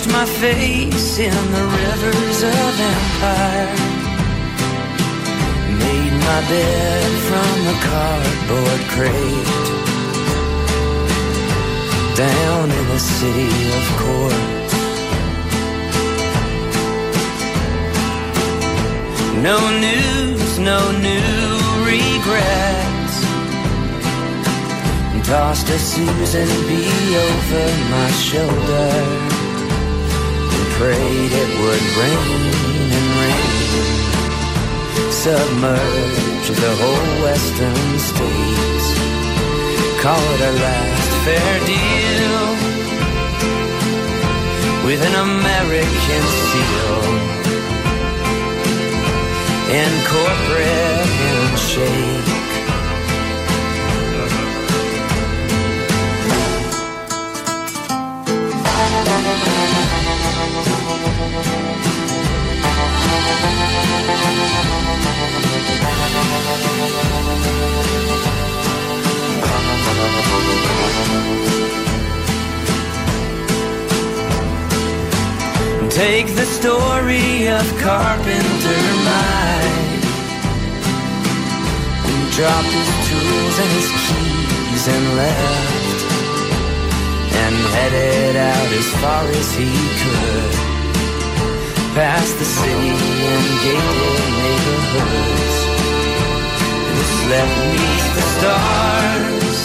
washed my face in the rivers of empire. Made my bed from the cardboard crate. Down in the city of courts. No news, no new regrets. Tossed a Susan B over my shoulder prayed it would rain and rain. Submerge the whole western states. Call it our last fair deal with an American seal and corporate handshake. Take the story of Carpenter Mike Who dropped his tools and his keys and left. And headed out as far as he could Past the city and gated neighborhoods And slept beneath the stars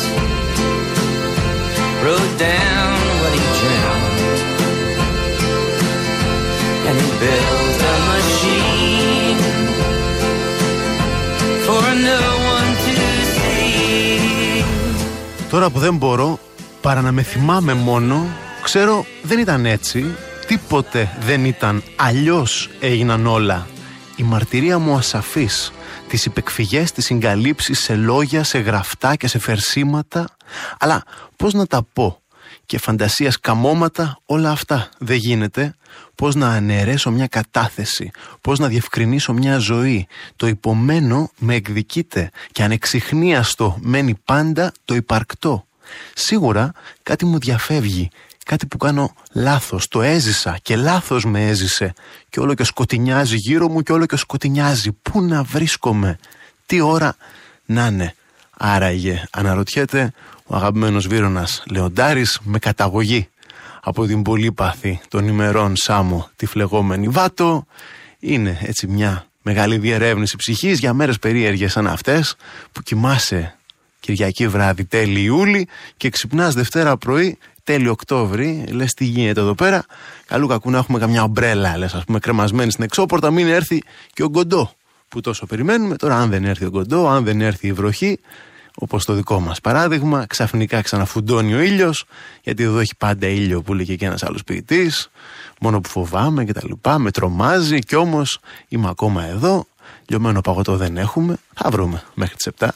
Wrote down what he dreamt and build a machine for no one to see. Τώρα που δεν μπορώ παρά να με θυμάμαι μόνο, ξέρω δεν ήταν έτσι, τίποτε δεν ήταν, αλλιώς έγιναν όλα. Η μαρτυρία μου ασαφής, τις υπεκφυγές, τις συγκαλύψεις σε λόγια, σε γραφτά και σε φερσίματα, αλλά πώς να τα πω, και φαντασίας καμώματα, όλα αυτά δεν γίνεται. Πώς να αναιρέσω μια κατάθεση, πώς να διευκρινίσω μια ζωή; Το υπομένω με εκδικείται και ανεξιχνίαστο μένει πάντα το υπαρκτό. Σίγουρα κάτι μου διαφεύγει, κάτι που κάνω λάθος, το έζησα και λάθος με έζησε και όλο και σκοτεινιάζει γύρω μου και όλο και σκοτεινιάζει. Πού να βρίσκομαι, τι ώρα να είναι; Άραγε, αναρωτιέται ο αγαπημένος Βύρονας Λεοντάρης με καταγωγή από την πολύπαθη των ημερών Σάμο τη φλεγόμενη Βάτο είναι έτσι μια μεγάλη διερεύνηση ψυχής για μέρες περίεργες σαν αυτές που κοιμάσαι Κυριακή βράδυ τέλη Ιούλη και ξυπνάς Δευτέρα πρωί τέλη Οκτώβρη, λες τι γίνεται εδώ πέρα. Καλού κακού να έχουμε καμιά ομπρέλα λες ας πούμε κρεμασμένη στην εξώπορτα μην έρθει και ο Γκοντό που τόσο περιμένουμε. Τώρα αν δεν έρθει ο Γκοντό, αν δεν έρθει η βροχή όπως το δικό μας παράδειγμα, ξαφνικά ξαναφουντώνει ο ήλιος, γιατί εδώ έχει πάντα ήλιο που λέει και ένας άλλος ποιητής, μόνο που φοβάμαι και τα λοιπά, με τρομάζει κι όμως είμαι ακόμα εδώ, λιωμένο παγωτό δεν έχουμε, θα βρούμε μέχρι τις 7.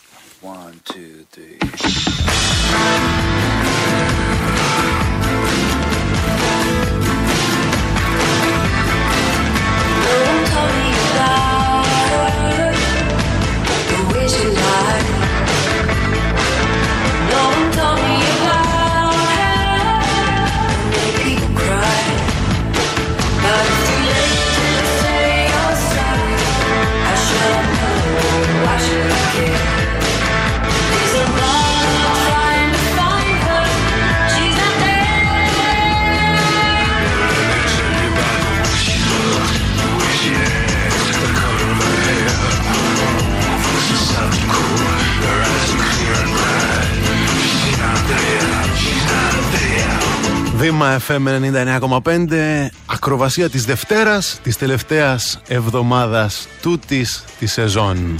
Βήμα FM 99,5 Ακροβασία της Δευτέρας Της τελευταίας εβδομάδας Τούτης της σεζόν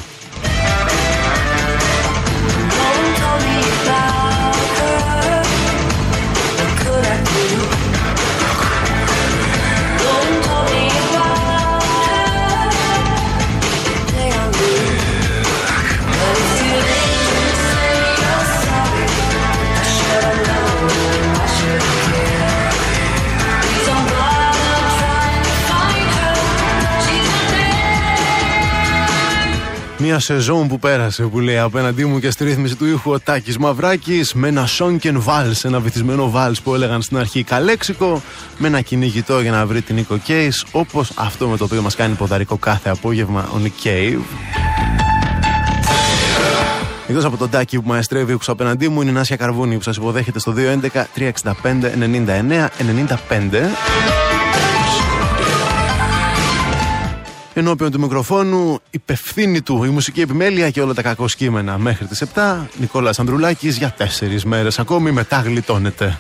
Μια σεζόν που πέρασε που λέει απέναντί μου και στη ρύθμιση του ήχου ο Τάκης Μαυράκης με ένα σόνκεν βάλς, ένα βυθισμένο βάλς που έλεγαν στην αρχή καλέξικο με ένα κυνηγητό για να βρει την Νίκο Κέις όπως αυτό με το οποίο μας κάνει ποδαρικό κάθε απόγευμα ο Νικ Cave. Εκτός από τον Τάκη που μαεστρεύει ήχου απέναντί μου, είναι η Νάσια Καρβούνη που σας υποδέχεται στο 211 365 99 95. Ενώπιον του μικροφόνου, υπευθύνη του η μουσική επιμέλεια και όλα τα κακό σκήμενα μέχρι τις 7. Νικόλας Ανδρουλάκης για τέσσερις μέρες ακόμη μετά γλιτώνεται.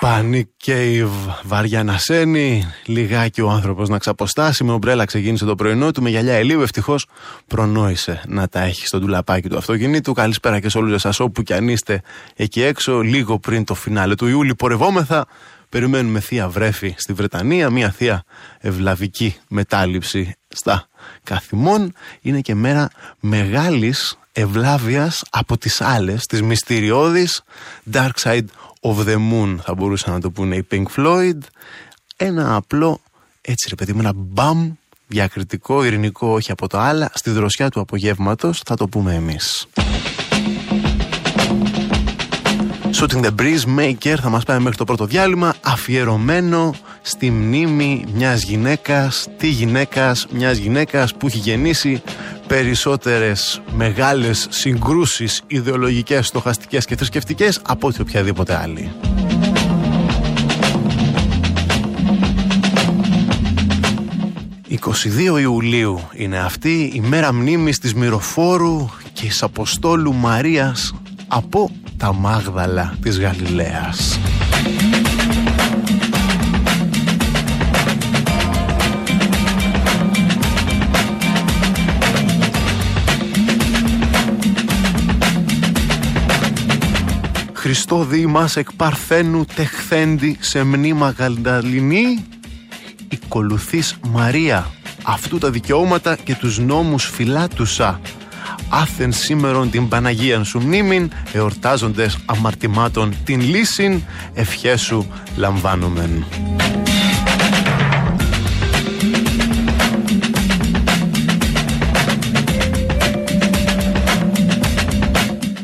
Παπάνι Κέιβ, βαριά να σένει, λιγάκι ο άνθρωπος να ξαποστάσει, με ομπρέλα ξεκίνησε το πρωινό του, με γυαλιά ελίου ευτυχώς προνόησε να τα έχει στο ντουλαπάκι του αυτοκινήτου. Καλησπέρα και σε όλους εσάς όπου κι αν είστε εκεί έξω, λίγο πριν το φινάλε του Ιούλη πορευόμεθα. Περιμένουμε θεία βρέφη στη Βρετανία, μια θεία ευλαβική μετάληψη στα καθημών. Είναι και μέρα μεγάλης ευλάβειας από τις άλλες, τις μυστηριώδεις Dark Side of the Moon θα μπορούσαν να το πούνε οι Pink Floyd. Ένα απλό έτσι ρε παιδί μου ένα μπαμ διακριτικό, ειρηνικό όχι από το άλλα στη δροσιά του απογεύματος θα το πούμε εμείς. Shooting the Breeze Maker θα μας πάει μέχρι το πρώτο διάλειμμα αφιερωμένο στη μνήμη μιας γυναίκας τι γυναίκας, μιας γυναίκας που έχει γεννήσει περισσότερες μεγάλες συγκρούσεις ιδεολογικές, στοχαστικές και θρησκευτικές από ό,τι οποιαδήποτε άλλη. «22 Ιουλίου είναι αυτή η μέρα μνήμης της Μυροφόρου και της Αποστόλου Μαρίας από τα Μάγδαλα της Γαλιλαίας. Χριστό μας εκ Παρθένου τεχθέντη σε μνήμα γαλνταλινή Οικολουθείς Μαρία. Αυτού τα δικαιώματα και τους νόμους φυλάτουσα. Άθεν σήμερον την Παναγία σου μνήμην εορτάζοντες αμαρτημάτων την λύσιν. Ευχέσου λαμβάνομεν.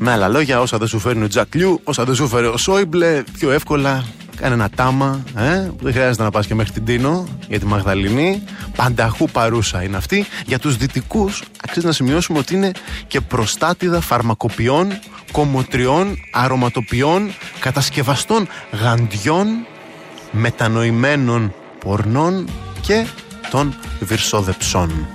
Με άλλα λόγια, όσα δεν σου φέρνει ο Τζακλιού, όσα δεν σου φέρει ο Σόιμπλε, πιο εύκολα κάνε ένα τάμα, ε, που δεν χρειάζεται να πας και μέχρι την Τίνο για τη Μαγδαληνή. Πανταχού παρούσα είναι αυτή. Για τους δυτικούς αξίζει να σημειώσουμε ότι είναι και προστάτηδα φαρμακοποιών, κομμωτριών, αρωματοποιών, κατασκευαστών γαντιών, μετανοημένων πορνών και των βυρσόδεψών.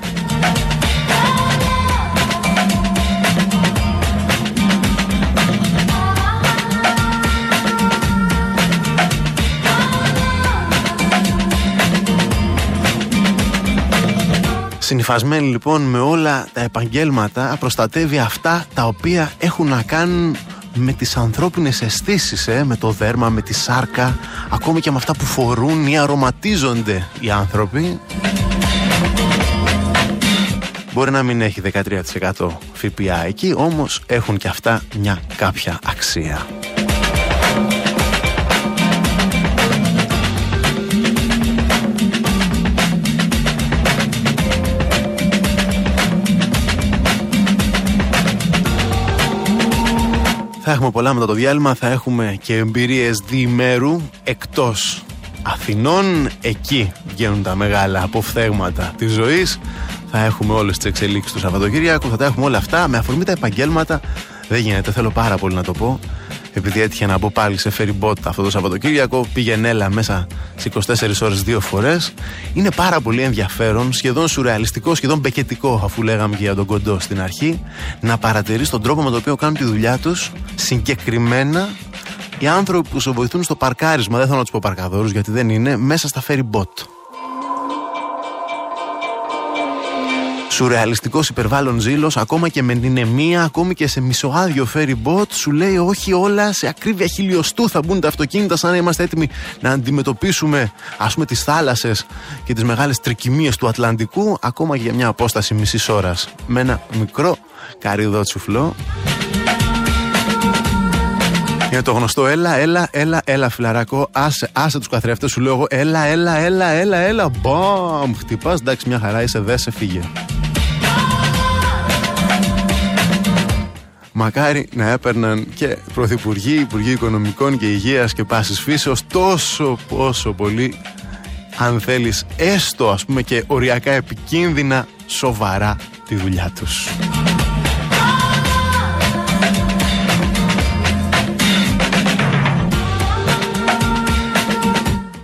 Συνυφασμένη λοιπόν με όλα τα επαγγέλματα προστατεύει αυτά τα οποία έχουν να κάνουν με τις ανθρώπινες αισθήσεις, ε, με το δέρμα, με τη σάρκα, ακόμη και με αυτά που φορούν ή αρωματίζονται οι άνθρωποι. Μπορεί να μην έχει 13% ΦΠΑ εκεί, όμως έχουν και αυτά μια κάποια αξία. Θα έχουμε πολλά μετά το διάλειμμα, θα έχουμε και εμπειρίες διημέρου εκτός Αθηνών. Εκεί βγαίνουν τα μεγάλα αποφθέγματα της ζωής. Θα έχουμε όλες τις εξελίξεις του Σαββατοκύριακου, θα τα έχουμε όλα αυτά με αφορμή τα επαγγέλματα. Δεν γίνεται, θέλω πάρα πολύ να το πω επειδή έτυχε να μπω πάλι σε ferry αυτό το Σαββατοκύριακο, πήγαινε έλα μέσα σε 24 ώρες δύο φορές. Είναι πάρα πολύ ενδιαφέρον, σχεδόν σουρεαλιστικό, σχεδόν μπεκετικό, αφού λέγαμε και για τον κοντό στην αρχή, να παρατηρείς τον τρόπο με τον οποίο κάνουν τη δουλειά τους συγκεκριμένα οι άνθρωποι που σε βοηθούν στο παρκάρισμα, δεν θέλω να τους πω παρκαδόρους γιατί δεν είναι, μέσα στα ferry σουρεαλιστικός υπερβάλλον ζήλος, ακόμα και με νηνεμία, ακόμη και σε μισοάδιο ferry boat, σου λέει όχι όλα σε ακρίβεια χιλιοστού θα μπουν τα αυτοκίνητα, σαν να είμαστε έτοιμοι να αντιμετωπίσουμε ας πούμε τις θάλασσες και τις μεγάλες τρικυμίες του Ατλαντικού, ακόμα και για μια απόσταση μισής ώρας. Με ένα μικρό καρύδο τσουφλό. Είναι το γνωστό έλα, έλα, έλα, έλα φιλαράκο. Άσε, άσε τους καθρέφτες, σου λέω εγώ. Έλα, έλα, έλα, έλα, έλα. Μπαμ! Χτυπάς, εντάξει, μια χαρά είσαι, δε σε φύγε. Μακάρι να έπαιρναν και πρωθυπουργοί, υπουργοί οικονομικών και υγείας και πάσης φύσεως τόσο πόσο πολύ αν θέλεις έστω ας πούμε και οριακά επικίνδυνα σοβαρά τη δουλειά τους.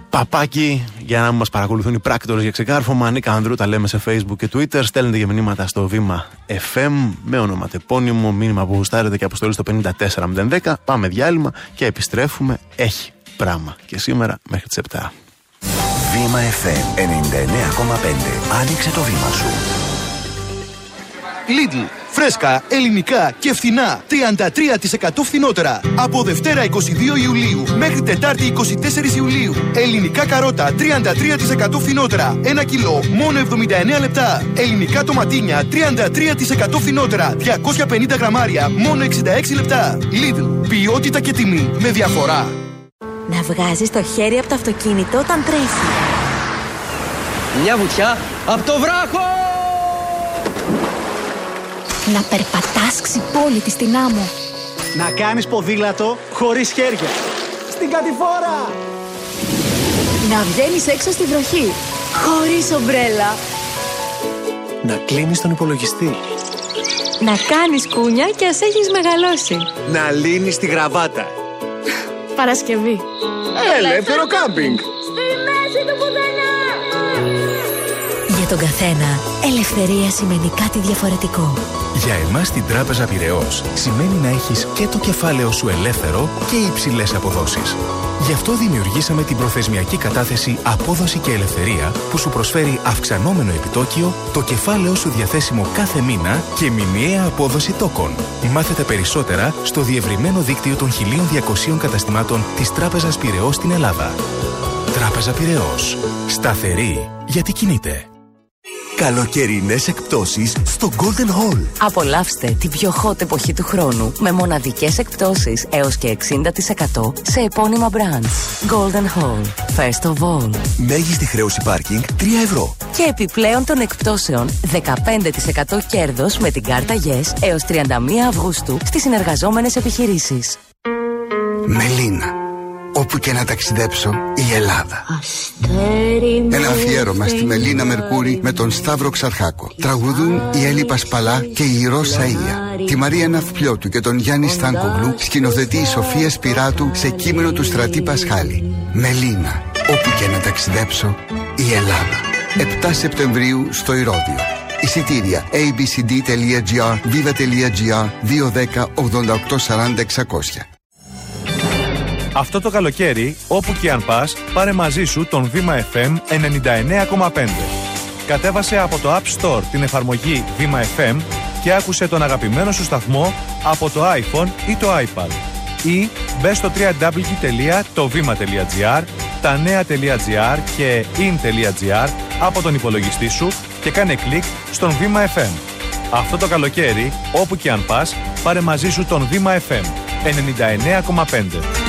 Παπάκι για να μας παρακολουθούν οι πράκτορες για ξεκάρφωμα. Ανίκα Ανδρού, τα λέμε σε Facebook και Twitter. Στέλνετε για μηνύματα στο βήμα FM με ονοματεπώνυμο, μήνυμα που γουστάρετε και αποστολή στο 54010. Πάμε διάλειμμα και επιστρέφουμε. Έχει πράγμα. Και σήμερα μέχρι τις 7. Βήμα FM 99,5. Άνοιξε το βήμα σου. Lidl. Φρέσκα, ελληνικά και φθηνά. 33% φθηνότερα. Από Δευτέρα 22 Ιουλίου μέχρι Τετάρτη 24 Ιουλίου. Ελληνικά καρότα 33% φθηνότερα. 1 κιλό μόνο 79 λεπτά. Ελληνικά τοματίνια 33% φθηνότερα. 250 γραμμάρια μόνο 66 λεπτά. Lidl. Ποιότητα και τιμή με διαφορά. Να βγάζεις το χέρι από το αυτοκίνητο όταν τρέχει. Μια βουτιά από το βράχο! Να περπατάς ξυπόλυτη στην άμμο. Να κάνεις ποδήλατο χωρίς χέρια. Στην κατηφόρα! Να βγαίνεις έξω στη βροχή. Χωρίς ομπρέλα. Να κλείνεις τον υπολογιστή. Να κάνεις κούνια και ας έχεις μεγαλώσει. Να λύνεις τη γραβάτα. Παρασκευή. Ελεύθερο κάμπινγκ. Για τον καθένα, ελευθερία σημαίνει κάτι διαφορετικό. Για εμάς στην Τράπεζα Πυραιός σημαίνει να έχεις και το κεφάλαιο σου ελεύθερο και υψηλές αποδόσεις. Γι' αυτό δημιουργήσαμε την προθεσμιακή κατάθεση Απόδοση και Ελευθερία που σου προσφέρει αυξανόμενο επιτόκιο, το κεφάλαιο σου διαθέσιμο κάθε μήνα και μηνιαία απόδοση τόκων. Μάθετε περισσότερα στο διευρυμένο δίκτυο των 1200 καταστημάτων της Τράπεζας Πυραιός στην Ελλάδα. Τράπεζα Πυραιός. Σταθερή γιατί κινείται. Καλοκαιρινές εκπτώσεις στο Golden Hall. Απολαύστε την πιο hot εποχή του χρόνου με μοναδικές εκπτώσεις έως και 60% σε επώνυμα brands. Golden Hall. First of all. Μέγιστη χρέωση πάρκινγκ 3 ευρώ. Και επιπλέον των εκπτώσεων 15% κέρδος με την κάρτα Yes έως 31 Αυγούστου στις συνεργαζόμενες επιχειρήσεις. Μελίνα. Όπου και να ταξιδέψω, η Ελλάδα. Ένα αφιέρωμα στη Μελίνα Μερκούρη με τον Σταύρο Ξαρχάκο. Τραγουδούν η Έλλη Πασπαλά και η Ρώσα Ία. Τη Μαρία Ναυπλιώτου και τον Γιάννη Στάνκογλου σκηνοθετεί η Σοφία Σπυράτου σε κείμενο του Στρατή Πασχάλη. Μελίνα. Όπου και να ταξιδέψω, η Ελλάδα. 7 Σεπτεμβρίου στο Ηρώδιο. Εισιτήρια abcd.gr, viva.gr, 210 88 40 600. Αυτό το καλοκαίρι, όπου και αν πας, πάρε μαζί σου τον Βήμα FM 99,5. Κατέβασε από το App Store την εφαρμογή Βήμα FM και άκουσε τον αγαπημένο σου σταθμό από το iPhone ή το iPad. Ή μπες στο www.tovima.gr, τα νέα.gr και in.gr από τον υπολογιστή σου και κάνε κλικ στον Βήμα FM. Αυτό το καλοκαίρι, όπου και αν πας, πάρε μαζί σου τον Βήμα FM 99,5.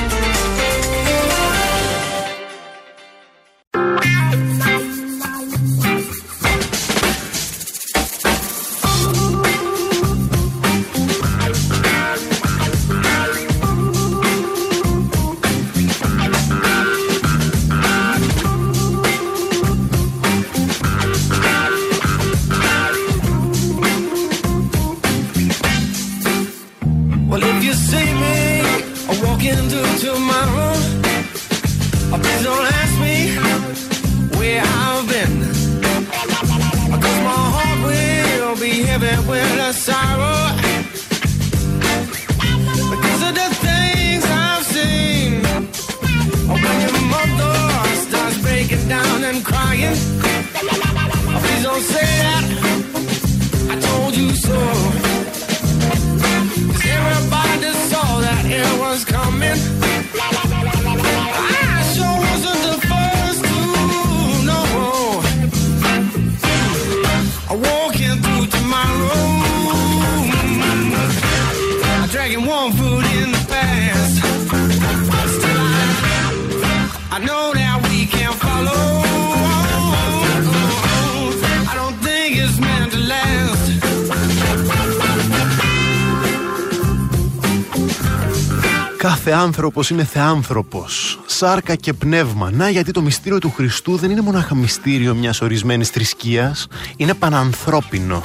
Κάθε άνθρωπος είναι θεάνθρωπος, σάρκα και πνεύμα. Να γιατί το μυστήριο του Χριστού δεν είναι μονάχα μυστήριο μιας ορισμένης θρησκείας, είναι πανανθρώπινο.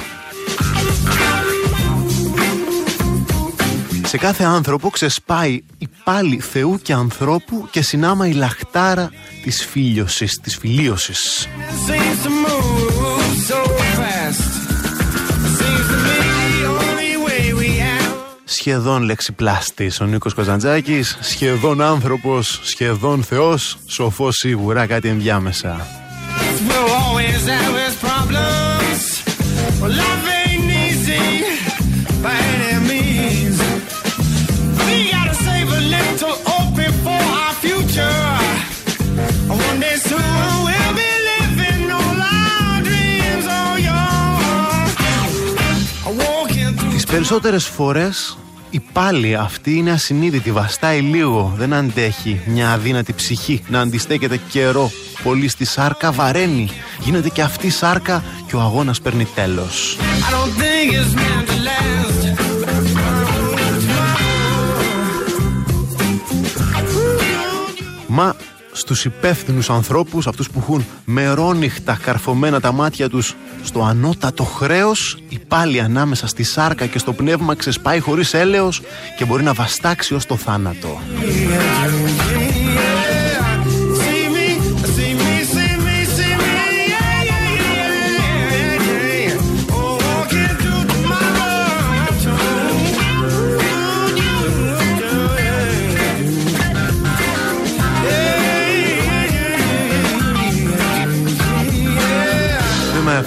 Σε κάθε άνθρωπο ξεσπάει η πάλι Θεού και ανθρώπου και συνάμα η λαχτάρα της φίλιωσης, της φιλίωσης. Σχεδόν λεξιπλάστης. Ο Νίκος Κοζαντζάκης, σχεδόν άνθρωπος, σχεδόν θεός, σοφός σίγουρα κάτι ενδιάμεσα. Τις περισσότερες φορές η πάλι αυτή είναι ασυνείδητη, βαστάει λίγο, δεν αντέχει μια αδύνατη ψυχή να αντιστέκεται καιρό. Πολύ στη σάρκα βαραίνει, γίνεται και αυτή σάρκα και ο αγώνας παίρνει τέλος. Μα στους υπεύθυνους ανθρώπους, αυτούς που έχουν μερόνυχτα καρφωμένα τα μάτια τους στο ανώτατο χρέος, η πάλι ανάμεσα στη σάρκα και στο πνεύμα ξεσπάει χωρίς έλεος και μπορεί να βαστάξει ως το θάνατο.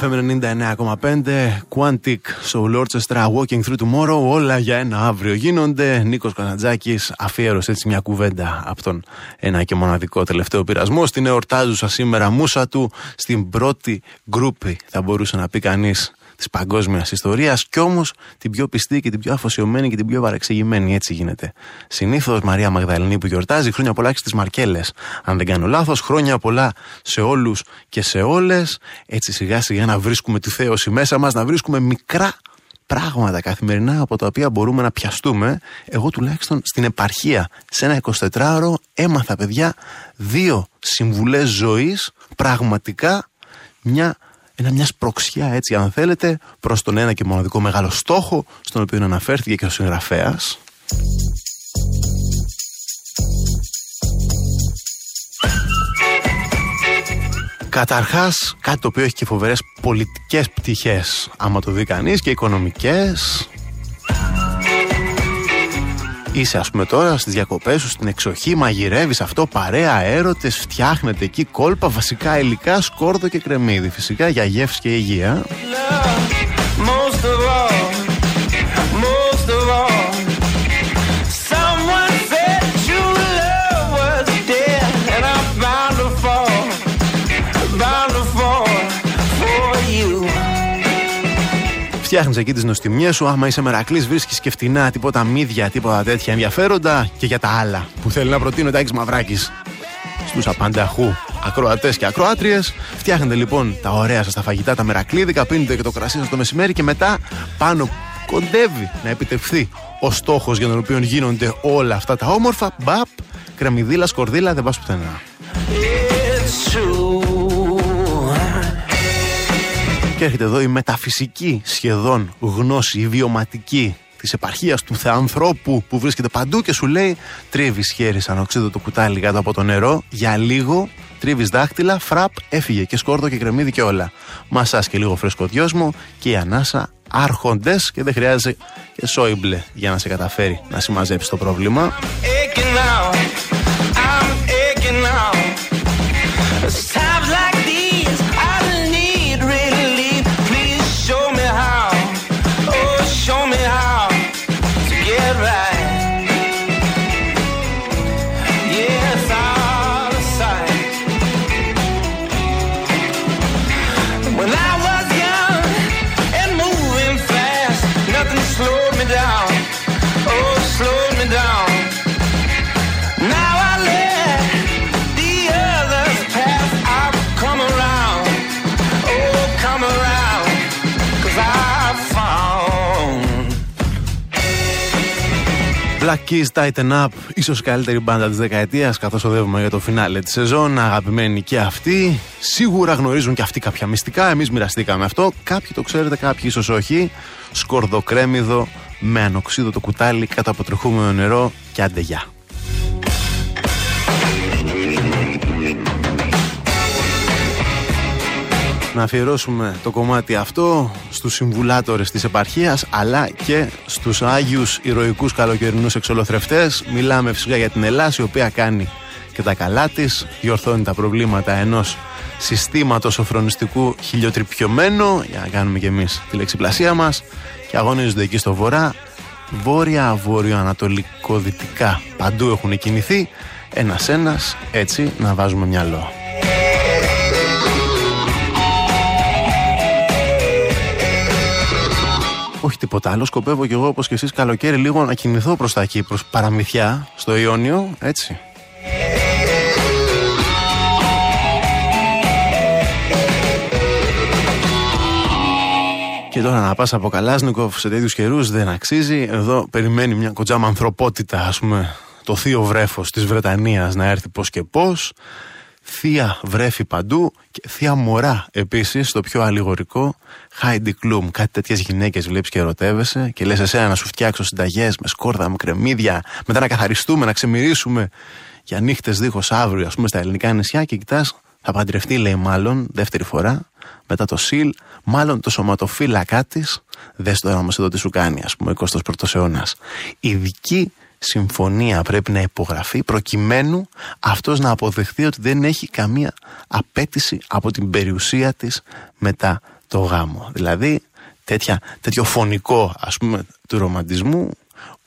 FM 99,5 Quantic Soul Orchestra Walking Through Tomorrow Όλα για ένα αύριο γίνονται. Νίκος Καζαντζάκης αφιέρωσε έτσι μια κουβέντα Από τον ένα και μοναδικό τελευταίο πειρασμό. Στην εορτάζουσα σήμερα μούσα του Στην πρώτη γκρούπη Θα μπορούσε να πει κανείς της παγκόσμιας ιστορίας, κι όμως την πιο πιστή και την πιο αφοσιωμένη και την πιο παρεξηγημένη. Έτσι γίνεται. Συνήθως Μαρία Μαγδαληνή που γιορτάζει χρόνια πολλά και στις Μαρκέλες. Αν δεν κάνω λάθος, χρόνια πολλά σε όλους και σε όλες. Έτσι σιγά σιγά να βρίσκουμε τη θέωση μέσα μας, να βρίσκουμε μικρά πράγματα καθημερινά από τα οποία μπορούμε να πιαστούμε. Εγώ τουλάχιστον στην επαρχία, σε ένα 24ωρο, έμαθα παιδιά δύο συμβουλές ζωής, πραγματικά μια ένα μιας σπροξιά έτσι αν θέλετε προς τον ένα και μοναδικό μεγάλο στόχο στον οποίο αναφέρθηκε και ο συγγραφέας. Καταρχάς κάτι το οποίο έχει και φοβερές πολιτικές πτυχές άμα το δει κανείς και οικονομικές Είσαι ας πούμε τώρα στις διακοπές σου στην εξοχή, μαγειρεύεις αυτό, παρέα, έρωτες, φτιάχνετε εκεί κόλπα, βασικά υλικά, σκόρδο και κρεμμύδι. Φυσικά για γεύση και υγεία. Φτιάχνεις εκεί τις νοστιμιές σου. Άμα είσαι μερακλής, βρίσκεις και φτηνά τίποτα μύδια, τίποτα τέτοια ενδιαφέροντα. Και για τα άλλα που θέλει να προτείνει ο Τάκης Μαυράκης στους απανταχού ακροατές και ακροάτριες. Φτιάχνετε λοιπόν τα ωραία σας τα φαγητά, τα μερακλίδικα, πίνετε και το κρασί σα το μεσημέρι και μετά πάνω κοντεύει να επιτευχθεί ο στόχος για τον οποίο γίνονται όλα αυτά τα όμορφα. Μπαπ, κρεμμυδίλα, σκορδίλα, δεν πας πουθενά. Και έρχεται εδώ η μεταφυσική σχεδόν γνώση, η βιωματική της επαρχίας του Θεανθρώπου που βρίσκεται παντού και σου λέει τρίβεις χέρι σαν οξύδο το κουτάλι κάτω από το νερό για λίγο, τρίβεις δάχτυλα, φραπ, έφυγε και σκόρδο και κρεμμύδι και όλα. Μασάς και λίγο φρεσκοδιόσμο και η ανάσα άρχοντες και δεν χρειάζεται και σόιμπλε για να σε καταφέρει να συμμαζέψεις το πρόβλημα. Black Keys Tighten Up, ίσως καλύτερη μπάντα της δεκαετίας καθώς οδεύουμε για το φινάλε της σεζόν, αγαπημένοι και αυτοί. Σίγουρα γνωρίζουν και αυτοί κάποια μυστικά, εμείς μοιραστήκαμε αυτό. Κάποιοι το ξέρετε, κάποιοι ίσως όχι. Σκορδοκρέμιδο με ανοξίδο το κουτάλι κατά αποτρεχούμενο νερό και αντεγιά. Να αφιερώσουμε το κομμάτι αυτό στους συμβουλάτορες της επαρχίας αλλά και στους Άγιους ηρωικούς καλοκαιρινούς εξολοθρευτές. Μιλάμε φυσικά για την Ελλάδα η οποία κάνει και τα καλά της, διορθώνει τα προβλήματα ενός συστήματος οφρονιστικού χιλιοτριπιωμένου για να κάνουμε και εμείς τη λεξιπλασία μας και αγωνίζονται εκεί στο βορρά βόρεια, βόρειο-ανατολικό-δυτικά παντού έχουν κινηθεί ένας-ένας έτσι να βάζουμε μυαλό. Όχι τίποτα άλλο. Σκοπεύω κι εγώ όπως και εσείς καλοκαίρι λίγο να κινηθώ προς τα εκεί, προς παραμυθιά στο Ιόνιο, έτσι. Και τώρα να πας από Καλάσνικοφ σε τέτοιους καιρούς δεν αξίζει. Εδώ περιμένει μια κοντζάμα ανθρωπότητα, ας πούμε, το θείο βρέφος της Βρετανίας να έρθει πώς και πώς θεία βρέφη παντού και θεία μωρά επίσης, το πιο αλληγορικό, Χάιντι Κλουμ. Κάτι τέτοιες γυναίκες βλέπεις και ερωτεύεσαι και λες εσένα να σου φτιάξω συνταγές με σκόρδα, με κρεμμύδια, μετά να καθαριστούμε, να ξεμυρίσουμε για νύχτες δίχως αύριο, ας πούμε, στα ελληνικά νησιά και κοιτάς, θα παντρευτεί, λέει μάλλον, δεύτερη φορά, μετά το ΣΥΛ, μάλλον το σωματοφύλακά της. Δες τώρα όμως εδώ τι σου κάνει, ας πούμε, 21ο αιώνας. Ειδική συμφωνία πρέπει να υπογραφεί προκειμένου αυτός να αποδεχθεί ότι δεν έχει καμία απέτηση από την περιουσία της μετά το γάμο. Δηλαδή τέτοια, τέτοιο φωνικό ας πούμε του ρομαντισμού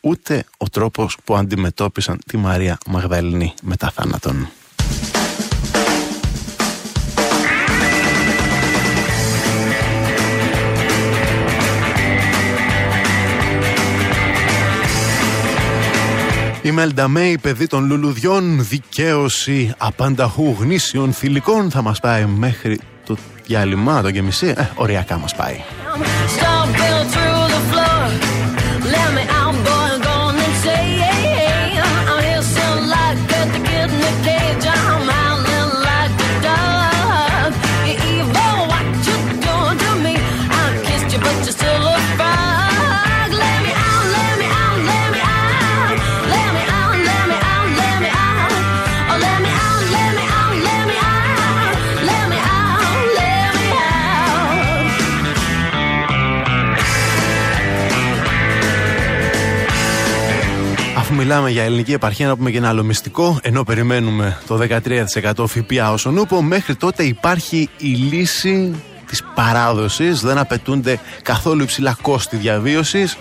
ούτε ο τρόπος που αντιμετώπισαν τη Μαρία Μαγδαληνή μετά θάνατον. Η Μελνταμέη, παιδί των λουλουδιών, δικαίωση απανταχού γνήσιων θηλυκών θα μας πάει μέχρι το διάλειμμα, το γεμισή, ε, οριακά μας πάει. Μιλάμε για ελληνική επαρχία, να πούμε και ένα άλλο μυστικό. Ενώ περιμένουμε το 13% ΦΠΑ όσον ούπο, μέχρι τότε υπάρχει η λύση της παράδοσης. Δεν απαιτούνται καθόλου υψηλά κόστη διαβίωσης.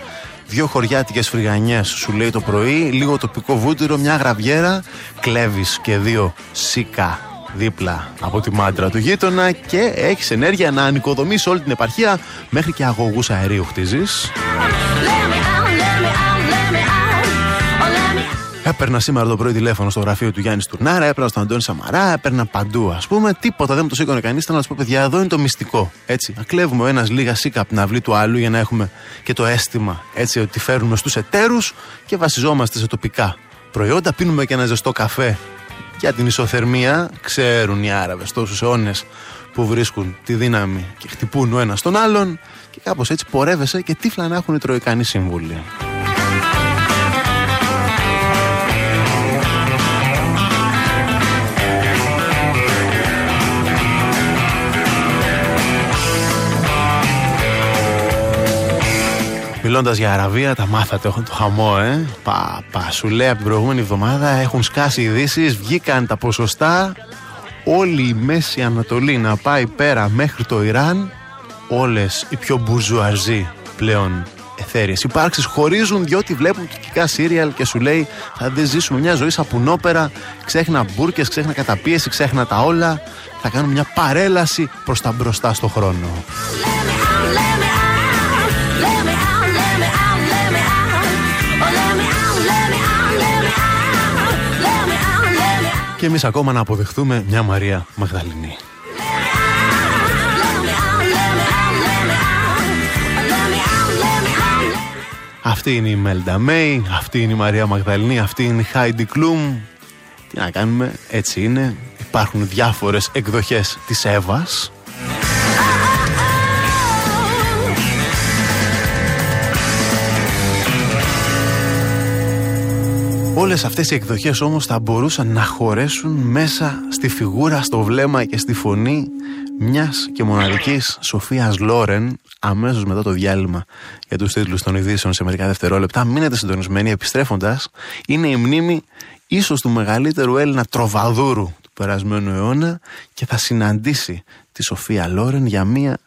Δύο χωριάτικες φρυγανιές σου λέει το πρωί, λίγο τοπικό βούτυρο, μια γραβιέρα, κλέβεις και δύο σίκα δίπλα από τη μάντρα του γείτονα και έχεις ενέργεια να ανοικοδομήσεις όλη την επαρχία μέχρι και αγωγούς αερίου χτίζεις. Έπαιρνα σήμερα το πρωί τηλέφωνο στο γραφείο του Γιάννης Τουρνάρα, έπαιρνα στον Αντώνη Σαμαρά, έπαιρνα παντού ας πούμε. Τίποτα δεν μου το σήκωνε κανείς. Ήταν να σου πω, παιδιά, εδώ είναι το μυστικό. Έτσι. Να κλέβουμε ο ένας λίγα σίκα από την αυλή του άλλου για να έχουμε και το αίσθημα έτσι ότι φέρνουμε στους εταίρους και βασιζόμαστε σε τοπικά προϊόντα. Πίνουμε και ένα ζεστό καφέ για την ισοθερμία. Ξέρουν οι Άραβες τόσους αιώνες που βρίσκουν τη δύναμη και χτυπούν ο ένας τον άλλον. Και κάπως έτσι πορεύεσαι και τύφλα να έχουν οι τροϊκάνοι σύμβουλοι. Μιλώντα για Αραβία, τα μάθατε το χαμό, ε. Πα, πα, σου λέει από την προηγούμενη εβδομάδα έχουν σκάσει ειδήσεις, βγήκαν τα ποσοστά. Όλη η Μέση Ανατολή να πάει πέρα μέχρι το Ιράν, όλες οι πιο μπουζουαζοί πλέον εθέριε υπάρξεις χωρίζουν διότι βλέπουν κυκλικά σύριαλ και σου λέει θα δεν ζήσουμε μια ζωή σαπουνόπερα, ξέχνα μπουρκες, ξέχνα καταπίεση, ξέχνα τα όλα. Θα κάνουμε μια παρέλαση προς τα μπροστά στο χρόνο. Και εμείς ακόμα να αποδεχτούμε μια Μαρία Μαγδαληνή. Αυτή είναι η Μέλντα Μέη, αυτή είναι η Μαρία Μαγδαλνή, αυτή είναι η Χάιντι Κλούμ. Τι να κάνουμε, έτσι είναι. Υπάρχουν διάφορες εκδοχές της Εύας. Όλες αυτές οι εκδοχές όμως θα μπορούσαν να χωρέσουν μέσα στη φιγούρα, στο βλέμμα και στη φωνή μιας και μοναδικής Σοφίας Λόρεν αμέσως μετά το διάλειμμα για τους τίτλους των ειδήσεων σε μερικά δευτερόλεπτα. Μείνετε συντονισμένοι επιστρέφοντας. Είναι η μνήμη ίσως του μεγαλύτερου Έλληνα τροβαδούρου του περασμένου αιώνα και θα συναντήσει τη Σοφία Λόρεν για μία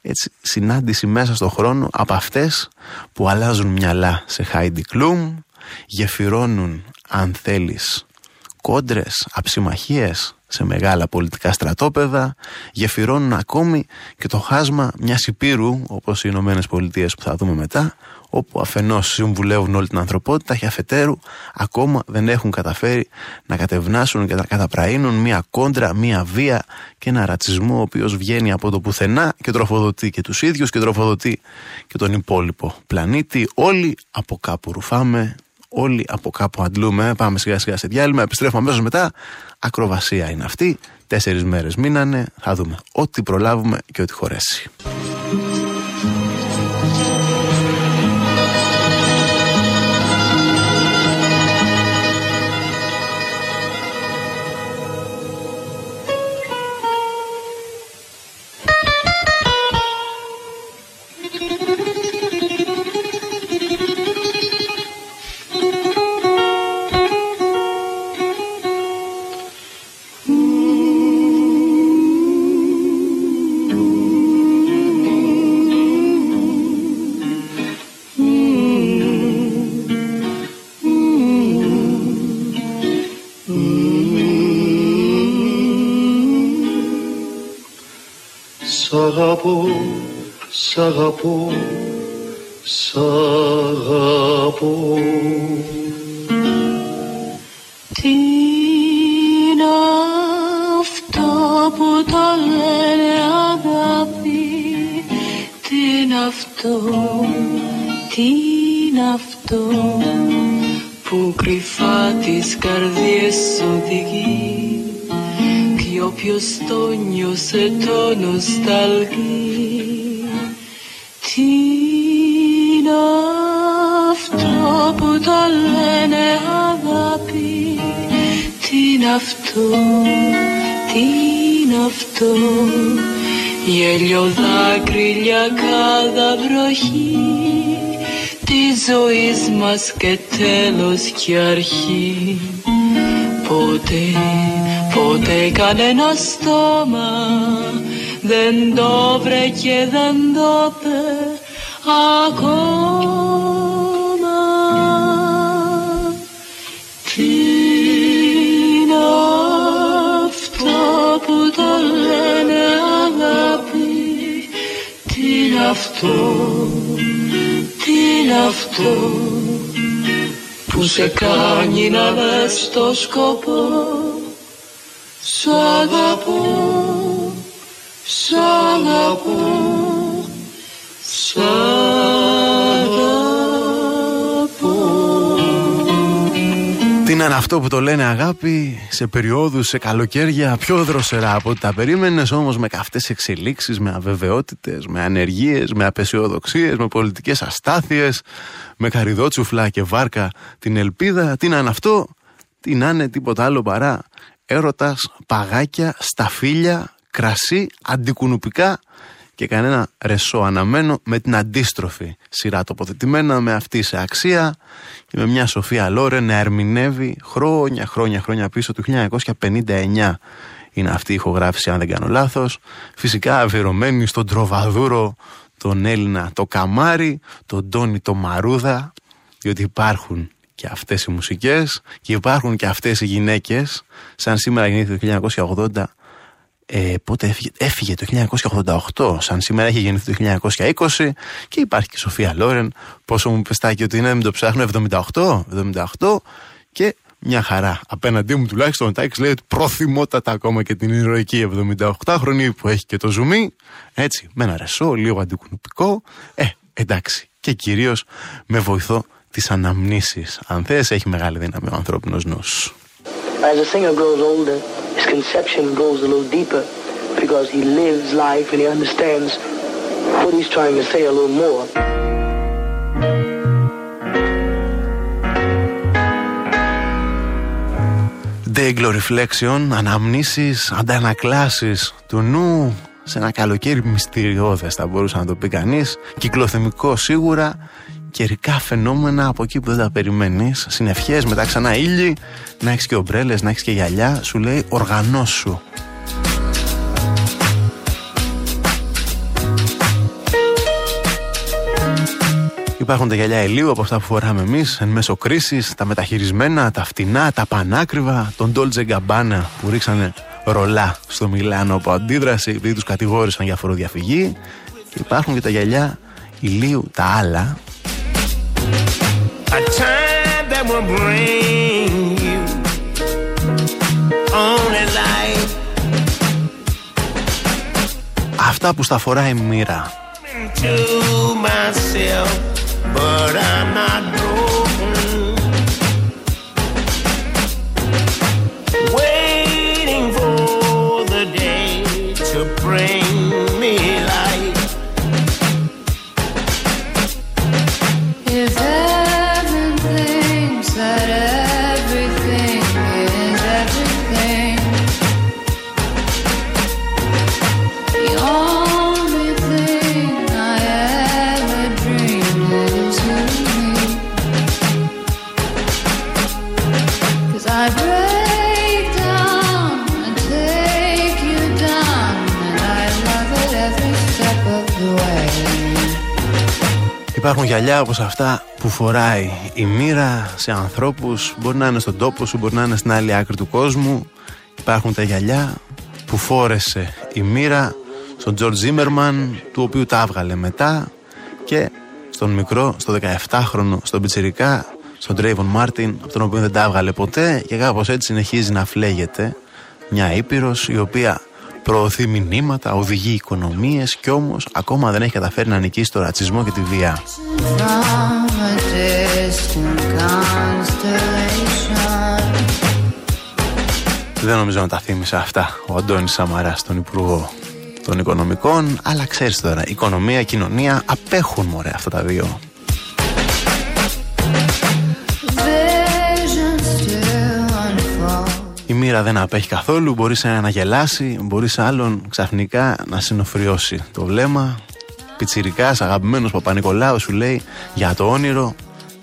έτσι, συνάντηση μέσα στο χρόνο από αυτές που αλλάζουν μυαλά σε Heidi Klum, γεφυρώνουν αν θέλεις κόντρες, αψιμαχίες σε μεγάλα πολιτικά στρατόπεδα, γεφυρώνουν ακόμη και το χάσμα μιας υπήρου όπως οι Ηνωμένες Πολιτείες που θα δούμε μετά, όπου αφενός συμβουλεύουν όλη την ανθρωπότητα και αφετέρου ακόμα δεν έχουν καταφέρει να κατευνάσουν και να καταπραίνουν μια κόντρα, μια βία και ένα ρατσισμό ο οποίος βγαίνει από το πουθενά και τροφοδοτεί και τους ίδιους και τροφοδοτεί και τον υπόλοιπο πλανήτη. Όλοι από κάπου ρουφάμε, Όλοι από κάπου αντλούμε. Πάμε σιγά σιγά σε διάλειμμα. Επιστρέφουμε αμέσως μετά. Ακροβασία είναι αυτή. Τέσσερις μέρες μείνανε. Θα δούμε ό,τι προλάβουμε και ό,τι χωρέσει. Αγαπώ, σ' αγαπώ. Τι είναι αυτό που το λένε αγάπη, τι είναι αυτό, τι είναι αυτό που κρυφά τις καρδιές οδηγεί; Όποιος το νιώσε το νοσταλγεί Γέλιο δάκρυ, cada βροχή Της ζωής μας και τέλος και αρχή Ποτέ Ποτέ κανένα στόμα δεν το βρε και δεν το πε ακόμα. Αυτό, τι είναι αυτό που σε κάνει να δες το σκοπό. Σ' αγαπώ, σ' αγαπώ, Τι είναι αυτό που το λένε αγάπη σε περιόδους, σε καλοκαίρια πιο δροσερά από ό,τι τα περίμενες όμως με καυτές εξελίξεις, με αβεβαιότητες, με ανεργίες, με απεσιοδοξίες, με πολιτικές αστάθειες, με καριδότσουφλα και βάρκα την ελπίδα. Τι είναι αυτό, τι να είναι τίποτα άλλο παρά έρωτας, παγάκια, σταφύλια, κρασί, αντικουνουπικά και κανένα ρεσό αναμένο με την αντίστροφη σειρά τοποθετημένα με αυτή σε αξία και με μια Σοφία Λόρε να ερμηνεύει χρόνια χρόνια χρόνια πίσω του 1959 είναι αυτή η ηχογράφηση αν δεν κάνω λάθος. Φυσικά αφιερωμένη στον τροβαδούρο τον Έλληνα το Καμάρι τον Τόνι το Μαρούδα διότι υπάρχουν και αυτές οι μουσικές και υπάρχουν και αυτές οι γυναίκες. Σαν σήμερα γεννήθηκε το 1980 ε, πότε έφυγε, έφυγε το 1988 σαν σήμερα έχει γεννηθεί το 1920 και υπάρχει και η Σοφία Λόρεν πόσο μου πεστάκι ότι είναι, μην το ψάχνω 78, 78 και μια χαρά. Απέναντί μου τουλάχιστον ο Τάκης λέει ότι προθυμότατα ακόμα και την ηρωική 78 χρονή που έχει και το ζουμί. Έτσι, με ένα ρεσό, λίγο αντικουνουπικό. Ε, εντάξει, και κυρίως με βοηθό τις αναμνήσεις. Αν θες έχει μεγάλη δύναμη ο ανθρώπινος νους. As a singer grows older, his conception goes a little deeper because he lives life and he understands what he's trying to say a little more. Dayglo Reflection, αναμνήσεις, αντανακλάσεις του νου σε ένα καλοκαίρι μυστηριώδες θα μπορούσε να το πει κανείς κυκλοθυμικό σίγουρα καιρικά φαινόμενα από εκεί που δεν τα περιμένει. Συνευχέ, μετά ξανά ήλιοι, να έχεις και ομπρέλες, να έχεις και γυαλιά. Σου λέει οργανώσου. Υπάρχουν τα γυαλιά ηλίου από αυτά που φοράμε εμείς εν μέσω κρίσης, τα μεταχειρισμένα, τα φτηνά, τα πανάκριβα, τον Dolce Gabbana που ρίξανε ρολά στο Μιλάνο από αντίδραση επειδή τους κατηγόρησαν για φοροδιαφυγή. Και υπάρχουν και τα γυαλιά ηλίου, τα άλλα, a time that will bring you only light. Αυτά που στα φοράει η μοίρα. myself, but I'm not Υπάρχουν γυαλιά όπως αυτά που φοράει η μοίρα σε ανθρώπους Μπορεί να είναι στον τόπο σου, μπορεί να είναι στην άλλη άκρη του κόσμου. Υπάρχουν τα γυαλιά που φόρεσε η μοίρα στον Τζορτζ Ζίμερμαν Του οποίου τα έβγαλε μετά Και στον μικρό, στο 17χρονο, στον Πιτσιρικά Στον Τρέιβον Μάρτιν, από τον οποίο δεν τα έβγαλε ποτέ Και κάπως έτσι συνεχίζει να φλέγεται Μια ήπειρος η οποία προωθεί μηνύματα, οδηγεί οικονομίες Κι όμως ακόμα δεν έχει καταφέρει να νικήσει το ρατσισμό και τη βία From a distant constellation. Δεν νομίζω να τα θύμισε αυτά ο Αντώνης Σαμαράς, τον Υπουργό των Οικονομικών. Αλλά ξέρεις τώρα, οικονομία, κοινωνία απέχουν μωρέ αυτά τα δύο. Η μοίρα δεν απέχει καθόλου, μπορεί σε ένα να γελάσει, μπορεί σε άλλον ξαφνικά να συνοφριώσει το βλέμμα. Πιτσιρικάς, αγαπημένος Παπα-Νικολάου σου λέει για το όνειρο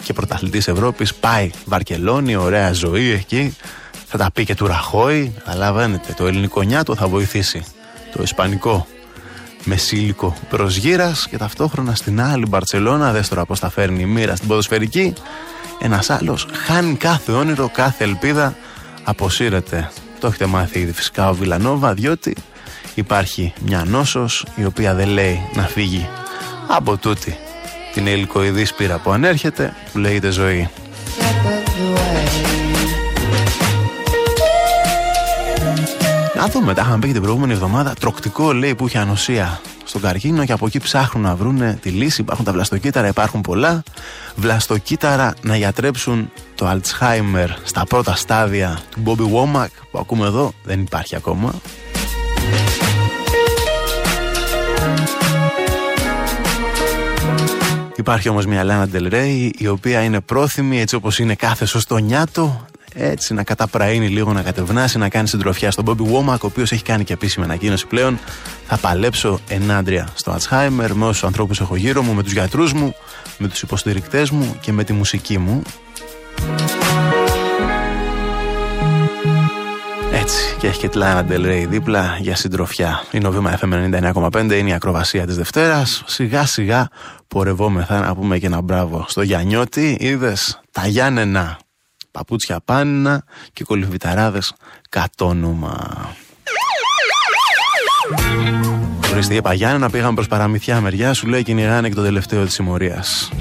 και πρωταθλητής Ευρώπης πάει Βαρκελόνη, ωραία ζωή εκεί. Θα τα πει και του Ραχώη, καταλαβαίνετε, το ελληνικό νιάτο θα βοηθήσει. Το ισπανικό μεσήλικο προσγύρας και ταυτόχρονα στην άλλη Μπαρτσελώνα, δες τώρα πώς τα φέρνει η μοίρα στην ποδοσφαιρική, ένας άλλος χάνει κάθε όνειρο, κάθε ελπίδα, αποσύρεται. Το έχετε μάθει ήδη φυσικά ο Βιλανόβα, διότι υπάρχει μια νόσος η οποία δεν λέει να φύγει από τούτη την ελικοειδή σπήρα που ανέρχεται που λέγεται ζωή. Να δούμε, τα είχαμε πει και την προηγούμενη εβδομάδα. Τροκτικό λέει που είχε ανοσία στον καρκίνο και από εκεί ψάχνουν να βρουν τη λύση. Υπάρχουν τα βλαστοκύτταρα, υπάρχουν πολλά. Βλαστοκύτταρα να γιατρέψουν το Alzheimer στα πρώτα στάδια του Bobby Womack που ακούμε εδώ δεν υπάρχει ακόμα. Υπάρχει όμως μια Λάνα Del η οποία είναι πρόθυμη έτσι όπως είναι κάθε σωστό νιάτο έτσι να καταπραίνει λίγο, να κατευνάσει, να κάνει συντροφιά στον Bobby Womack, ο οποίος έχει κάνει και επίσημη ανακοίνωση πλέον. Θα παλέψω ενάντια στο Alzheimer με όσους ανθρώπους έχω γύρω μου, με τους γιατρούς μου, με τους υποστηρικτές μου και με τη μουσική μου. Έτσι, και έχει και τη Λάνα Del Rey δίπλα για συντροφιά. Είναι ο Βήμα FM 99,5, είναι η ακροβασία της Δευτέρας. Σιγά σιγά πορευόμεθα να πούμε και ένα μπράβο στο Γιαννιώτη. Είδες τα Γιάννενα παπούτσια πάνινα και κολυβιταράδες κατόνομα. Ορίστε, είπα να πήγαμε προς παραμυθιά μεριά, σου λέει κυνηγάνε και το τελευταίο της συμμορίας.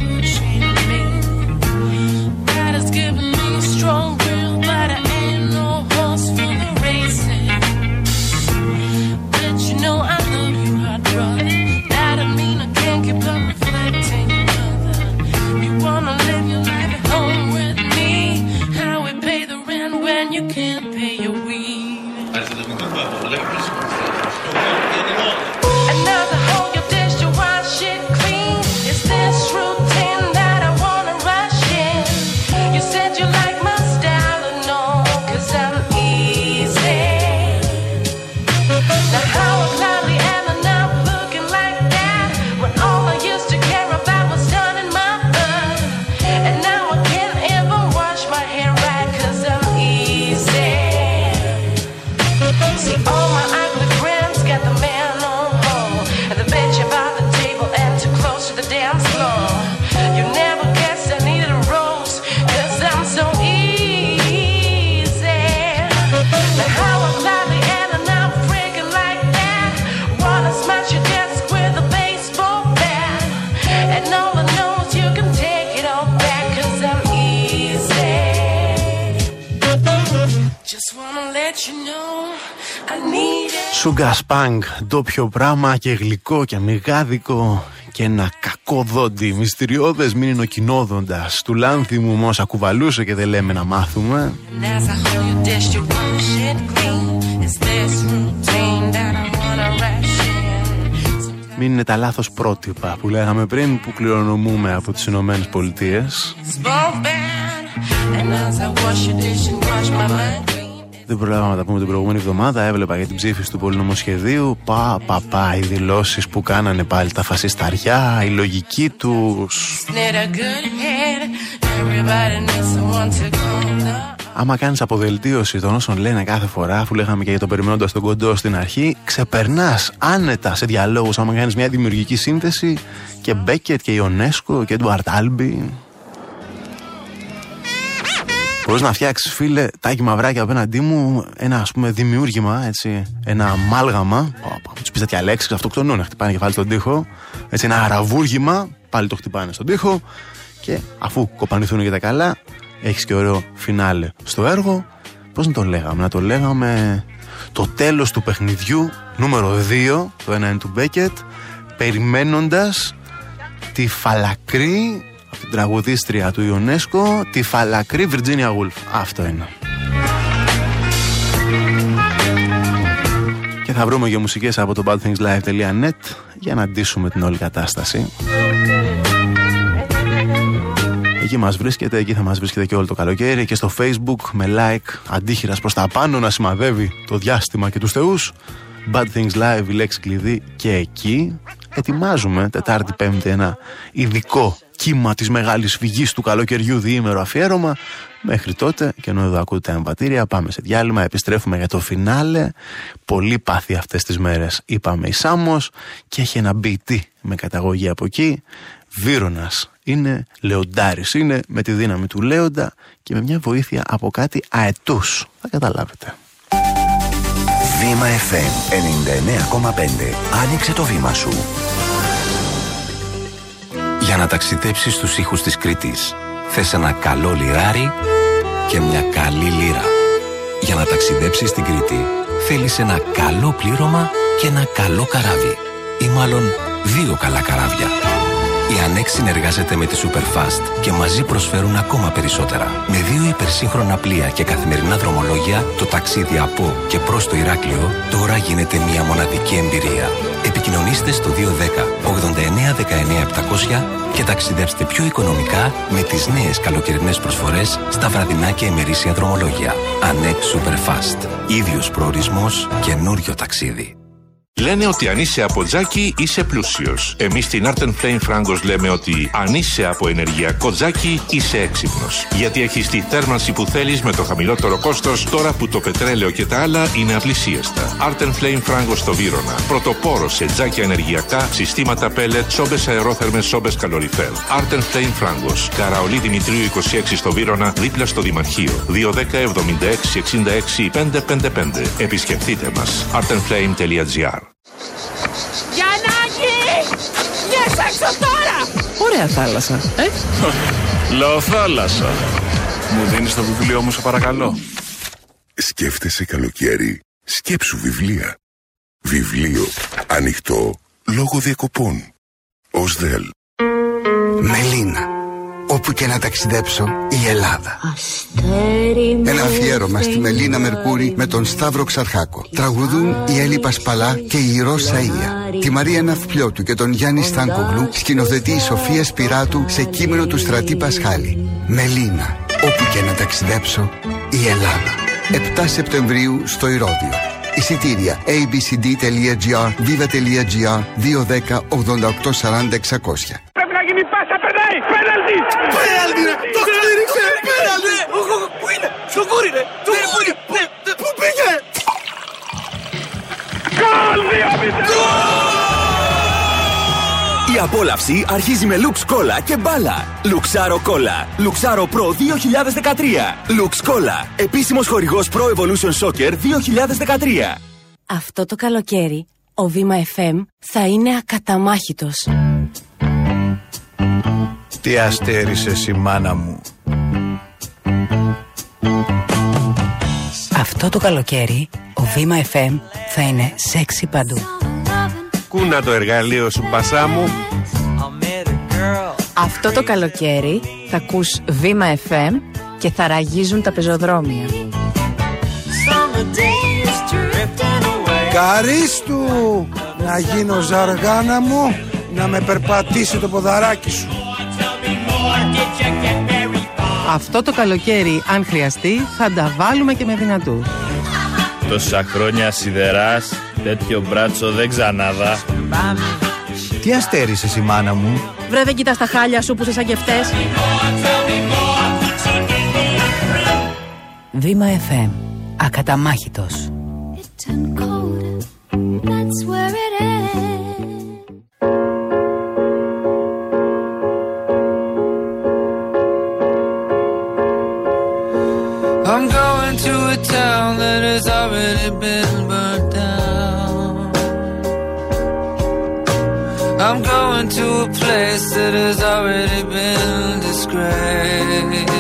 Need it Σούγκα σπάνγκ, ντόπιο πράμα και γλυκό και μηγάδικο και ένα κακό δόντι, μυστηριώδες μην είναι ο κοινόδοντας του λάνθιμου μου όσα κουβαλούσε και δεν λέμε να μάθουμε. And as I hold you dish you wash it clean. It's this routine that I wanna rush in. Μην είναι τα λάθος πρότυπα που λέγαμε πριν που κληρονομούμε από τις Ηνωμένες Πολιτείες It's both bad And as I wash your dish and wash my mind clean Δεν προλάβαμε να τα πούμε την προηγούμενη εβδομάδα. Έβλεπα για την ψήφιση του πολυνομοσχεδίου. Πα, πα, πα, οι δηλώσεις που κάνανε πάλι τα φασισταριά, η λογική τους. Need a good head Everybody needs someone to calm down Άμα κάνεις αποδελτίωση των όσων λένε κάθε φορά, αφού λέγαμε και για το περιμένοντας τον κοντό στην αρχή, ξεπερνάς άνετα σε διαλόγους. Άμα κάνεις μια δημιουργική σύνθεση και Μπέκετ και Ιονέσκο και Έντουαρτ Άλμπι. Μπορείς να φτιάξεις, φίλε, τάκι μαυράκι απέναντί μου, ένα ας πούμε δημιούργημα, έτσι, ένα αμάλγαμα. Του πεις τέτοια λέξη, αυτοκτονούν, χτυπάνε κεφάλι στον τοίχο. Έτσι, ένα αραβούργημα, πάλι το χτυπάνε στον τοίχο. Και αφού κοπανηθούν για τα καλά, έχεις και ωραίο φινάλε στο έργο. Πώς να το λέγαμε, να το λέγαμε το τέλος του παιχνιδιού, νούμερο 2, το ένα είναι του Μπέκετ, περιμένοντας τη φαλακρή από την τραγουδίστρια του Ιονέσκο, τη φαλακρή Virginia Woolf. Αυτό είναι. Και θα βρούμε και μουσικές από το badthingslive.net για να ντύσουμε την όλη κατάσταση. Εκεί μας βρίσκεται, εκεί θα μας βρίσκεται και όλο το καλοκαίρι και στο facebook με like αντίχειρας προς τα πάνω να σημαδεύει το διάστημα και τους θεούς. Bad Things Live, η λέξη κλειδί και εκεί ετοιμάζουμε Τετάρτη Πέμπτη ένα ειδικό κύμα της μεγάλης φυγής του καλοκαιριού διήμερο αφιέρωμα. Μέχρι τότε, και ενώ εδώ ακούτε εμβατήρια, πάμε σε διάλειμμα, επιστρέφουμε για το φινάλε. Πολύ πάθη αυτές τις μέρες, είπαμε η Σάμος και έχει ένα BT με καταγωγή από εκεί. Βύρονας είναι, Λεοντάρης είναι, με τη δύναμη του Λέοντα και με μια βοήθεια από κάτι αετούς. Θα καταλάβετε. Βήμα FM 99,5. Άνοιξε το βήμα σου. Για να ταξιδέψεις στους ήχους της Κρήτης θες ένα καλό λιράρι και μια καλή λίρα. Για να ταξιδέψεις στην Κρήτη θέλεις ένα καλό πλήρωμα και ένα καλό καράβι. Ή μάλλον δύο καλά καράβια. Η ΑΝΕΚ συνεργάζεται με τη Superfast και μαζί προσφέρουν ακόμα περισσότερα. Με δύο υπερσύγχρονα πλοία και καθημερινά δρομολόγια, το ταξίδι από και προς το Ηράκλειο τώρα γίνεται μια μοναδική εμπειρία. Επικοινωνήστε στο 210 89 19 700 και ταξιδέψτε πιο οικονομικά με τις νέες καλοκαιρινές προσφορές στα βραδινά και ημερήσια δρομολόγια. ΑΝΕΚ Superfast. Ίδιος προορισμός, καινούριο ταξίδι. Λένε ότι αν είσαι από τζάκι είσαι πλούσιος. Εμείς στην Art Flame Frangos λέμε ότι αν είσαι από ενεργειακό τζάκι είσαι έξυπνος. Γιατί έχεις τη θέρμανση που θέλεις με το χαμηλότερο κόστος τώρα που το πετρέλαιο και τα άλλα είναι απλησίαστα. Art Flame Frangos στο Βύρονα. Πρωτοπόρο σε τζάκια ενεργειακά, συστήματα πέλετ, σόμπε αερόθερμες, σόμπε καλοριφέρ. Art Flame Frangos. Καραολί Δημητρίου 26 στο Βύρονα, δίπλα στο Δημαρχείο. 210 76 66 555. Επισκεφτείτε μας. artandflame.gr Γιαννάκη! Βγες έξω τώρα! Ωραία θάλασσα, ε; Λέω θάλασσα. Μου δίνεις το βιβλίο μου, σε παρακαλώ. Σκέφτεσαι καλοκαίρι. Σκέψου βιβλία. Βιβλίο. Ανοιχτό. Λόγω διακοπών. Ως ΔΕΛ. Μελίνα. Όπου και να ταξιδέψω, η Ελλάδα. Αστέρι Ένα αφιέρωμα στη Μελίνα Μερκούρη με τον Σταύρο Ξαρχάκο. Τραγουδούν η Έλλη Πασπαλά και η Ρώσα Ία. Τη Μαρία Ναυπλιώτου και τον Γιάννη Στάνκογλου σκηνοθετεί η Σοφία Σπυράτου σε κείμενο του Στρατή Πασχάλη. Μελίνα, όπου και να ταξιδέψω, η Ελλάδα. 7 Σεπτεμβρίου στο Ηρώδιο. Εισιτήρια abcd.gr, viva.gr, 210 88 40 600. Πρέπει να γίνει πάσα, περνάει, πέναλτι! Πέναλτι, ρε! Το στήριξε, πέναλτι! Πού είναι, στο κούρι, ρε! Πού είναι, πού πήγε! Γκολ, 2-0! Η απόλαυση αρχίζει με Lux Cola και μπάλα. Λουξάρο Cola. Λουξάρο Pro 2013. Lux Cola. Επίσημος χορηγός Pro Evolution Soccer 2013. Αυτό το καλοκαίρι ο Βήμα FM θα είναι ακαταμάχητος. Τι αστέρισες η μάνα μου. Αυτό το καλοκαίρι ο Βήμα FM θα είναι σεξι παντού. Κούνα το εργαλείο σου, πασά μου. Αυτό το καλοκαίρι θα ακούς Βήμα FM και θα ραγίζουν τα πεζοδρόμια. Καρίστου να γίνω ζαργάνα μου να με περπατήσει το ποδαράκι σου. Αυτό το καλοκαίρι, αν χρειαστεί, θα τα βάλουμε και με δυνατού. Τόσα χρόνια σιδεράς, τέτοιο μπράτσο δεν ξαναδά. Τι αστέρισες η μάνα μου; Βρε δεν κοιτάς τα χάλια σου που είσαι σαν και φταίς. Βήμα FM. Ακαταμάχητος. That's where it ends. Going to a place that has already been disgraced.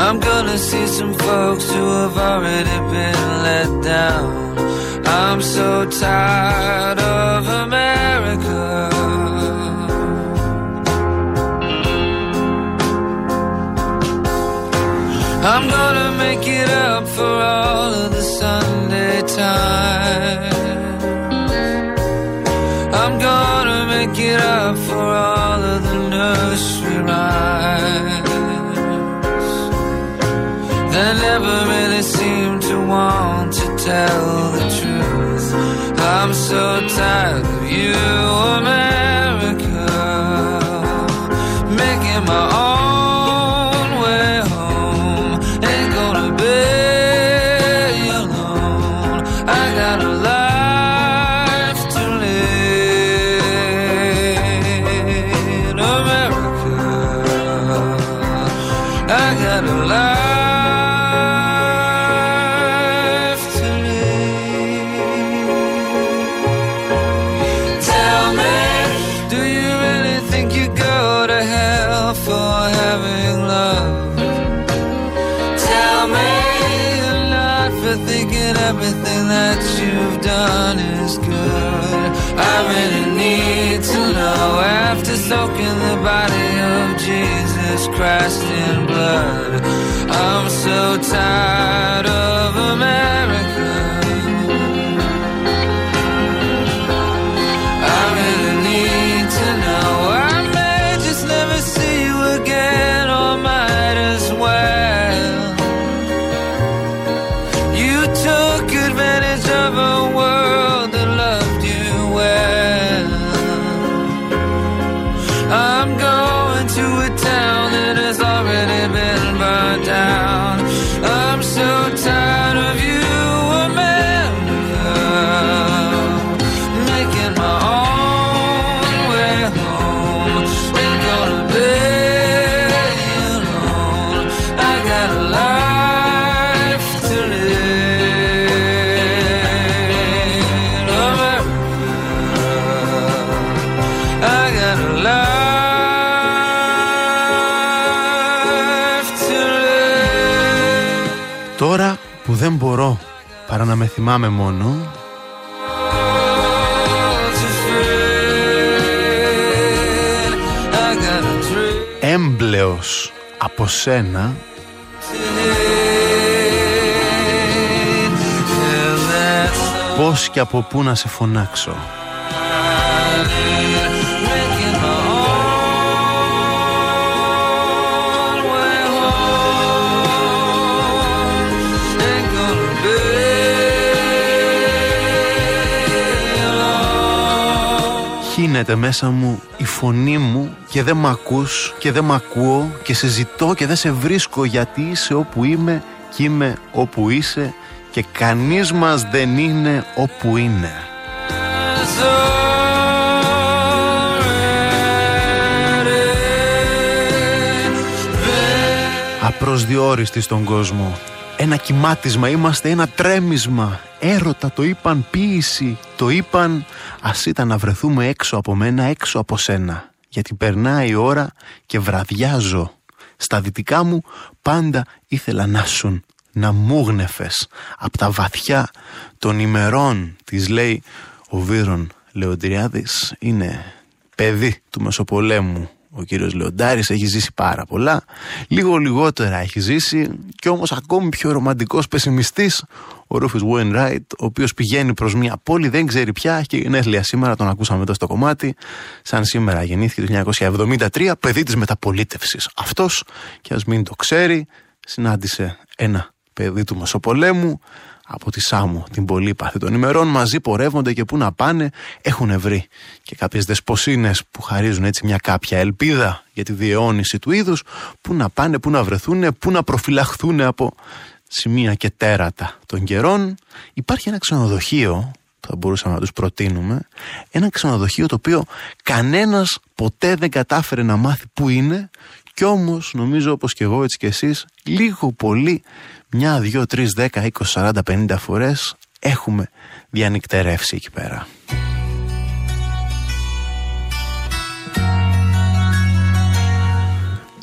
I'm gonna see some folks who have already been let down. I'm so tired tell the truth. I'm so tired of you, America. Having love? Tell me you're not for thinking everything that you've done is good. I really need to know after soaking the body of Jesus Christ in blood. I'm so tired of America. Μπορώ παρά να με θυμάμαι μόνο, I got a dream. έμπλεος από σένα Πώς και από πού να σε φωνάξω Χύνεται μέσα μου η φωνή μου και δεν μ' ακούς και δεν μ' ακούω και σε ζητώ και δεν σε βρίσκω γιατί είσαι όπου είμαι και είμαι όπου είσαι και κανείς μας δεν είναι όπου είναι. Απροσδιόριστοι στον κόσμο. Ένα κοιμάτισμα είμαστε, ένα τρέμισμα. Έρωτα το είπαν ποίηση, το είπαν ας ήταν να βρεθούμε έξω από μένα, έξω από σένα. Γιατί περνάει η ώρα και βραδιάζω. Στα δυτικά μου πάντα ήθελα να σουν, να μου γνεφες. Απ' τα βαθιά των ημερών της λέει ο Βύρον Λεοντριάδης είναι παιδί του Μεσοπολέμου ο κύριος Λεοντάρης έχει ζήσει πάρα πολλά. Λίγο λιγότερα έχει ζήσει και όμως ακόμη πιο ρομαντικός πεσημιστής ο Ρούφης Wainwright ο οποίος πηγαίνει προς μια πόλη δεν ξέρει πια έχει και γενέθλια σήμερα τον ακούσαμε εδώ στο κομμάτι σαν σήμερα γεννήθηκε το 1973 παιδί της μεταπολίτευσης αυτός και ας μην το ξέρει συνάντησε ένα παιδί του Μεσοπολέμου από τη Σάμου, την πολύπαθη των ημερών, μαζί πορεύονται και πού να πάνε, έχουν βρει και κάποιες δεσποσίνες που χαρίζουν έτσι μια κάποια ελπίδα για τη διαιώνιση του είδους, πού να πάνε, πού να βρεθούν, πού να προφυλαχθούν από σημεία και τέρατα των καιρών. Υπάρχει ένα ξενοδοχείο που θα μπορούσαμε να τους προτείνουμε, ένα ξενοδοχείο το οποίο κανένας ποτέ δεν κατάφερε να μάθει πού είναι κι όμως νομίζω όπως και εγώ έτσι και εσείς λίγο πολύ μια, δυο, τρεις, δέκα, είκοσι, σαράντα, πενήντα φορές έχουμε διανυκτερεύσει εκεί πέρα.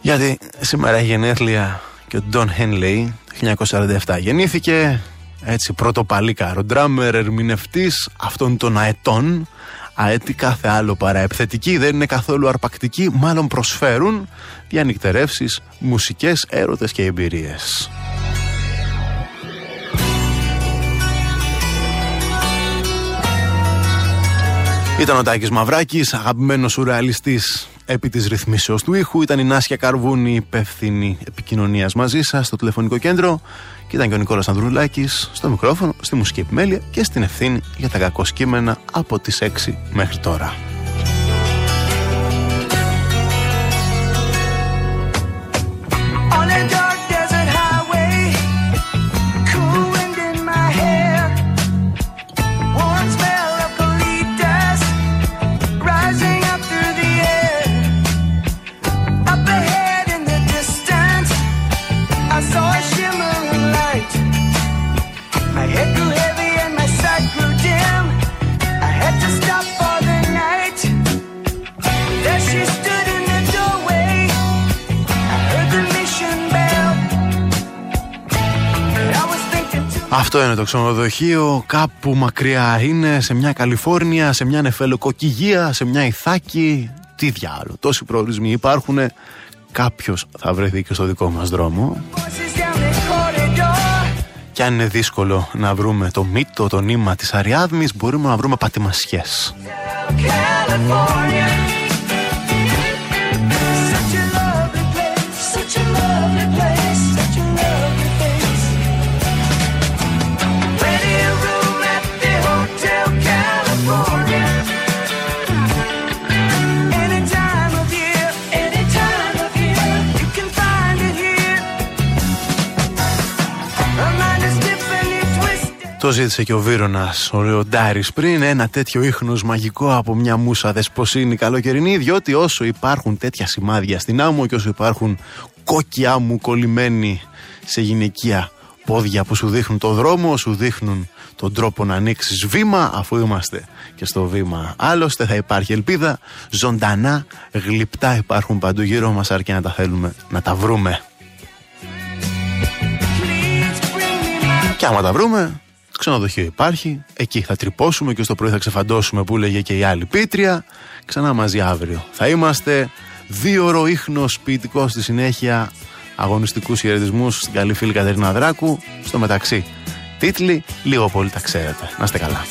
Γιατί σήμερα έχει γενέθλια και ο Ντόν Χένλεϊ, 1947 γεννήθηκε, έτσι πρώτο παλίκαρο ντράμερ, ερμηνευτής αυτών των αετών, αέτη κάθε άλλο παρά επιθετική, δεν είναι καθόλου αρπακτική, μάλλον προσφέρουν διανυκτερεύσεις, μουσικές, έρωτες και εμπειρίες. Ήταν ο Τάκης Μαυράκης, αγαπημένος σουρεαλιστής επί της ρυθμίσεως του ήχου. Ήταν η Νάσια Καρβούνη, υπεύθυνη επικοινωνίας μαζί σας στο τηλεφωνικό κέντρο. Και ήταν και ο Νικόλας Ανδρουλάκης στο μικρόφωνο, στη μουσική επιμέλεια και στην ευθύνη για τα κακό κείμενα από τις 6 μέχρι τώρα. Αυτό είναι το ξενοδοχείο, κάπου μακριά είναι, σε μια Καλιφόρνια, σε μια νεφελοκοκυγία, σε μια Ιθάκη. Τι διάλογο, τόσοι προορισμοί υπάρχουν. Κάποιος θα βρεθεί και στο δικό μας δρόμο. voices down the corridor. Και αν είναι δύσκολο να βρούμε το μύτο, το νήμα της Αριάδμης, μπορούμε να βρούμε πατημασιές. California. Το ζήτησε και ο Βίρονας, ο Λεοντάρης πριν, ένα τέτοιο ίχνος μαγικό από μια μουσα δεσποσίνη καλοκαιρινή, διότι όσο υπάρχουν τέτοια σημάδια στην άμμο και όσο υπάρχουν κόκκι άμμου κολλημένοι σε γυναικεία πόδια που σου δείχνουν το δρόμο, σου δείχνουν τον τρόπο να ανοίξεις βήμα, αφού είμαστε και στο βήμα. Άλλωστε θα υπάρχει ελπίδα, ζωντανά, γλυπτά υπάρχουν παντού γύρω μας, αρκεί να τα θέλουμε να τα βρούμε. Και άμα τα βρούμε, ξενοδοχείο υπάρχει, εκεί θα τρυπώσουμε και στο πρωί θα ξεφαντώσουμε που λέγε και η άλλη πίτρια. Ξανά μαζί αύριο. Θα είμαστε Δύο ώρο ίχνος ποιητικό στη συνέχεια αγωνιστικούς χαιρετισμούς στην καλή φίλη Κατερίνα Δράκου. Στο μεταξύ, τίτλοι, λίγο πολύ τα ξέρετε. Να είστε καλά.